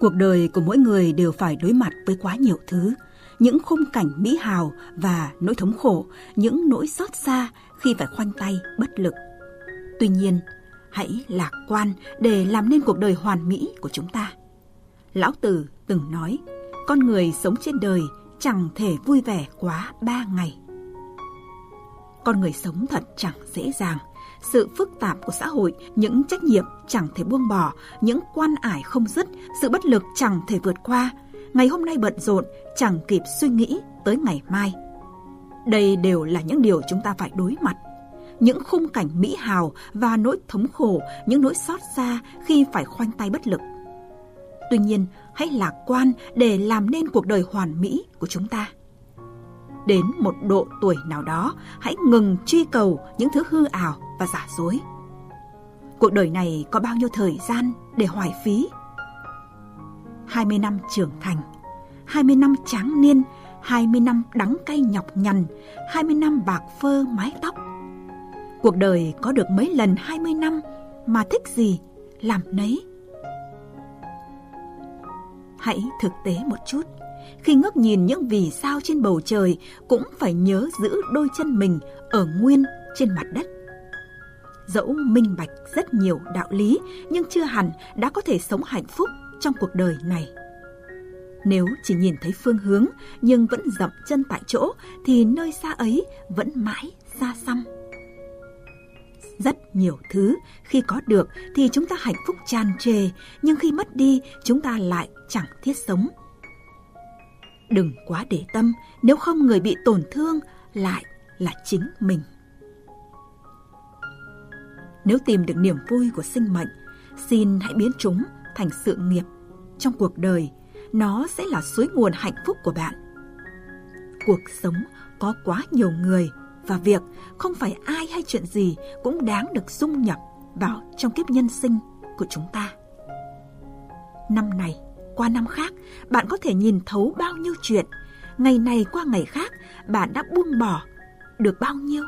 Cuộc đời của mỗi người đều phải đối mặt với quá nhiều thứ, những khung cảnh mỹ hào và nỗi thống khổ, những nỗi xót xa khi phải khoanh tay bất lực. Tuy nhiên, hãy lạc quan để làm nên cuộc đời hoàn mỹ của chúng ta. Lão Tử từng nói, con người sống trên đời chẳng thể vui vẻ quá ba ngày. Con người sống thật chẳng dễ dàng. Sự phức tạp của xã hội, những trách nhiệm chẳng thể buông bỏ, những quan ải không dứt, sự bất lực chẳng thể vượt qua. Ngày hôm nay bận rộn, chẳng kịp suy nghĩ tới ngày mai. Đây đều là những điều chúng ta phải đối mặt những khung cảnh mỹ hào và nỗi thống khổ, những nỗi xót xa khi phải khoanh tay bất lực. Tuy nhiên, hãy lạc quan để làm nên cuộc đời hoàn mỹ của chúng ta. Đến một độ tuổi nào đó, hãy ngừng truy cầu những thứ hư ảo và giả dối. Cuộc đời này có bao nhiêu thời gian để hoài phí? 20 năm trưởng thành, 20 năm tráng niên, 20 năm đắng cay nhọc nhằn, 20 năm bạc phơ mái tóc. Cuộc đời có được mấy lần 20 năm mà thích gì, làm nấy hãy thực tế một chút. Khi ngước nhìn những vì sao trên bầu trời cũng phải nhớ giữ đôi chân mình ở nguyên trên mặt đất. Dẫu minh bạch rất nhiều đạo lý nhưng chưa hẳn đã có thể sống hạnh phúc trong cuộc đời này. Nếu chỉ nhìn thấy phương hướng nhưng vẫn dậm chân tại chỗ thì nơi xa ấy vẫn mãi xa xăm. Rất nhiều thứ khi có được thì chúng ta hạnh phúc tràn trề, nhưng khi mất đi chúng ta lại chẳng thiết sống. Đừng quá để tâm, nếu không người bị tổn thương lại là chính mình. Nếu tìm được niềm vui của sinh mệnh, xin hãy biến chúng thành sự nghiệp trong cuộc đời, nó sẽ là suối nguồn hạnh phúc của bạn. Cuộc sống có quá nhiều người và việc không phải ai hay chuyện gì cũng đáng được dung nhập vào trong kiếp nhân sinh của chúng ta. Năm này qua năm khác, bạn có thể nhìn thấu bao nhiêu chuyện. Ngày này qua ngày khác, bạn đã buông bỏ được bao nhiêu.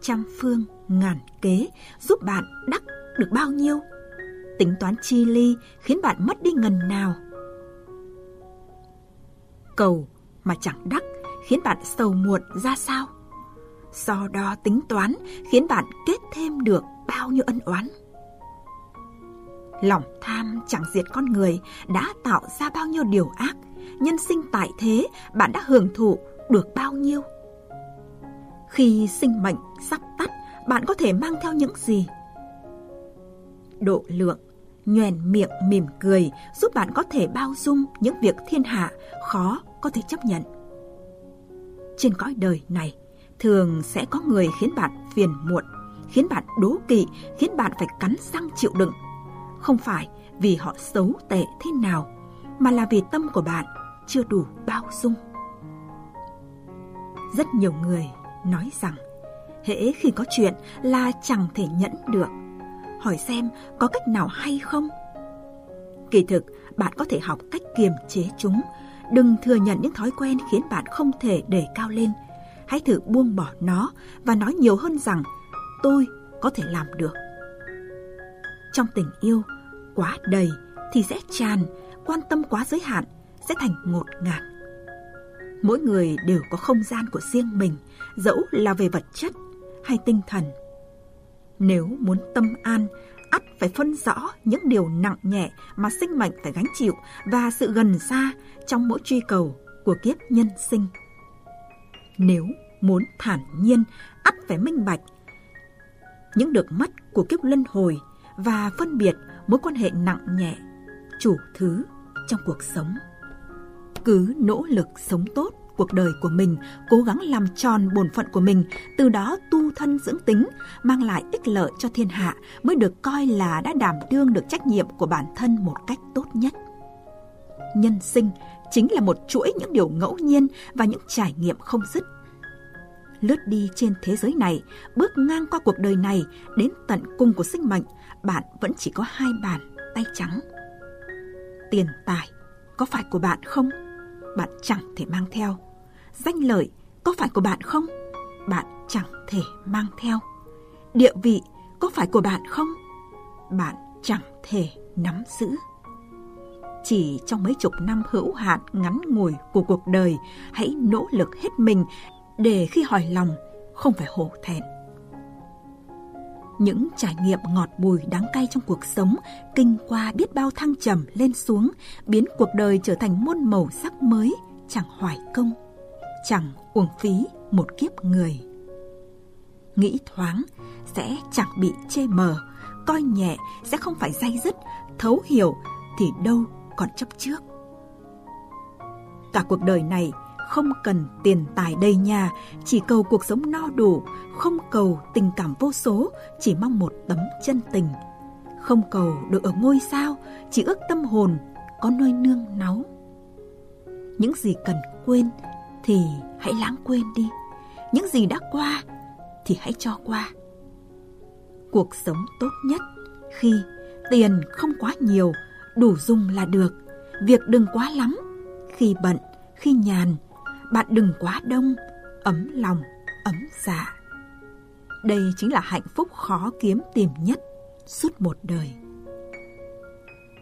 Trăm phương, ngàn kế giúp bạn đắc được bao nhiêu. Tính toán chi ly khiến bạn mất đi ngần nào. Cầu mà chẳng đắc khiến bạn sầu muộn ra sao? Do đó tính toán khiến bạn kết thêm được bao nhiêu ân oán. Lòng tham chẳng diệt con người đã tạo ra bao nhiêu điều ác, nhân sinh tại thế bạn đã hưởng thụ được bao nhiêu. Khi sinh mệnh sắp tắt, bạn có thể mang theo những gì? Độ lượng, nhoèn miệng mỉm cười giúp bạn có thể bao dung những việc thiên hạ khó có thể chấp nhận trên cõi đời này thường sẽ có người khiến bạn phiền muộn, khiến bạn đố kỵ, khiến bạn phải cắn răng chịu đựng. Không phải vì họ xấu tệ thế nào, mà là vì tâm của bạn chưa đủ bao dung. Rất nhiều người nói rằng hễ khi có chuyện là chẳng thể nhẫn được. Hỏi xem có cách nào hay không? Kỳ thực, bạn có thể học cách kiềm chế chúng, Đừng thừa nhận những thói quen khiến bạn không thể đề cao lên. Hãy thử buông bỏ nó và nói nhiều hơn rằng tôi có thể làm được. Trong tình yêu, quá đầy thì sẽ tràn, quan tâm quá giới hạn sẽ thành ngột ngạt. Mỗi người đều có không gian của riêng mình, dẫu là về vật chất hay tinh thần. Nếu muốn tâm an, ắt phải phân rõ những điều nặng nhẹ mà sinh mệnh phải gánh chịu và sự gần xa trong mỗi truy cầu của kiếp nhân sinh. Nếu muốn thản nhiên, ắt phải minh bạch những được mất của kiếp luân hồi và phân biệt mối quan hệ nặng nhẹ, chủ thứ trong cuộc sống. Cứ nỗ lực sống tốt cuộc đời của mình, cố gắng làm tròn bổn phận của mình, từ đó tu thân dưỡng tính, mang lại ích lợi cho thiên hạ mới được coi là đã đảm đương được trách nhiệm của bản thân một cách tốt nhất. Nhân sinh chính là một chuỗi những điều ngẫu nhiên và những trải nghiệm không dứt. Lướt đi trên thế giới này, bước ngang qua cuộc đời này đến tận cung của sinh mệnh, bạn vẫn chỉ có hai bàn tay trắng. Tiền tài có phải của bạn không? Bạn chẳng thể mang theo. Danh lợi có phải của bạn không? Bạn chẳng thể mang theo. Địa vị có phải của bạn không? Bạn chẳng thể nắm giữ. chỉ trong mấy chục năm hữu hạn ngắn ngủi của cuộc đời, hãy nỗ lực hết mình để khi hỏi lòng không phải hổ thẹn. Những trải nghiệm ngọt bùi đắng cay trong cuộc sống, kinh qua biết bao thăng trầm lên xuống, biến cuộc đời trở thành muôn màu sắc mới, chẳng hoài công, chẳng uổng phí một kiếp người. Nghĩ thoáng sẽ chẳng bị chê mờ, coi nhẹ sẽ không phải day dứt, thấu hiểu thì đâu còn chấp trước. Cả cuộc đời này không cần tiền tài đầy nhà, chỉ cầu cuộc sống no đủ, không cầu tình cảm vô số, chỉ mong một tấm chân tình. Không cầu được ở ngôi sao, chỉ ước tâm hồn có nơi nương náu. Những gì cần quên thì hãy lãng quên đi. Những gì đã qua thì hãy cho qua. Cuộc sống tốt nhất khi tiền không quá nhiều, đủ dùng là được. Việc đừng quá lắm. Khi bận, khi nhàn, bạn đừng quá đông, ấm lòng, ấm dạ. Đây chính là hạnh phúc khó kiếm tìm nhất suốt một đời.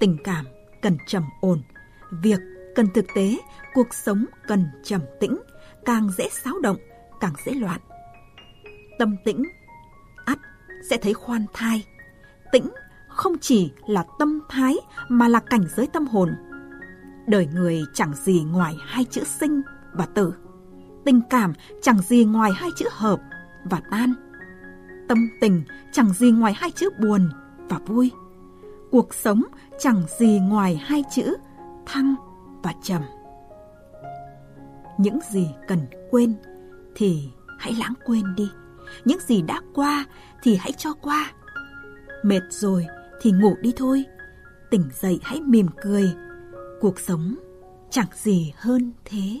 Tình cảm cần trầm ổn, việc cần thực tế, cuộc sống cần trầm tĩnh, càng dễ xáo động, càng dễ loạn. Tâm tĩnh, ắt sẽ thấy khoan thai. Tĩnh không chỉ là tâm thái mà là cảnh giới tâm hồn. Đời người chẳng gì ngoài hai chữ sinh và tử. Tình cảm chẳng gì ngoài hai chữ hợp và tan. Tâm tình chẳng gì ngoài hai chữ buồn và vui. Cuộc sống chẳng gì ngoài hai chữ thăng và trầm. Những gì cần quên thì hãy lãng quên đi. Những gì đã qua thì hãy cho qua. Mệt rồi thì ngủ đi thôi. Tỉnh dậy hãy mỉm cười. Cuộc sống chẳng gì hơn thế.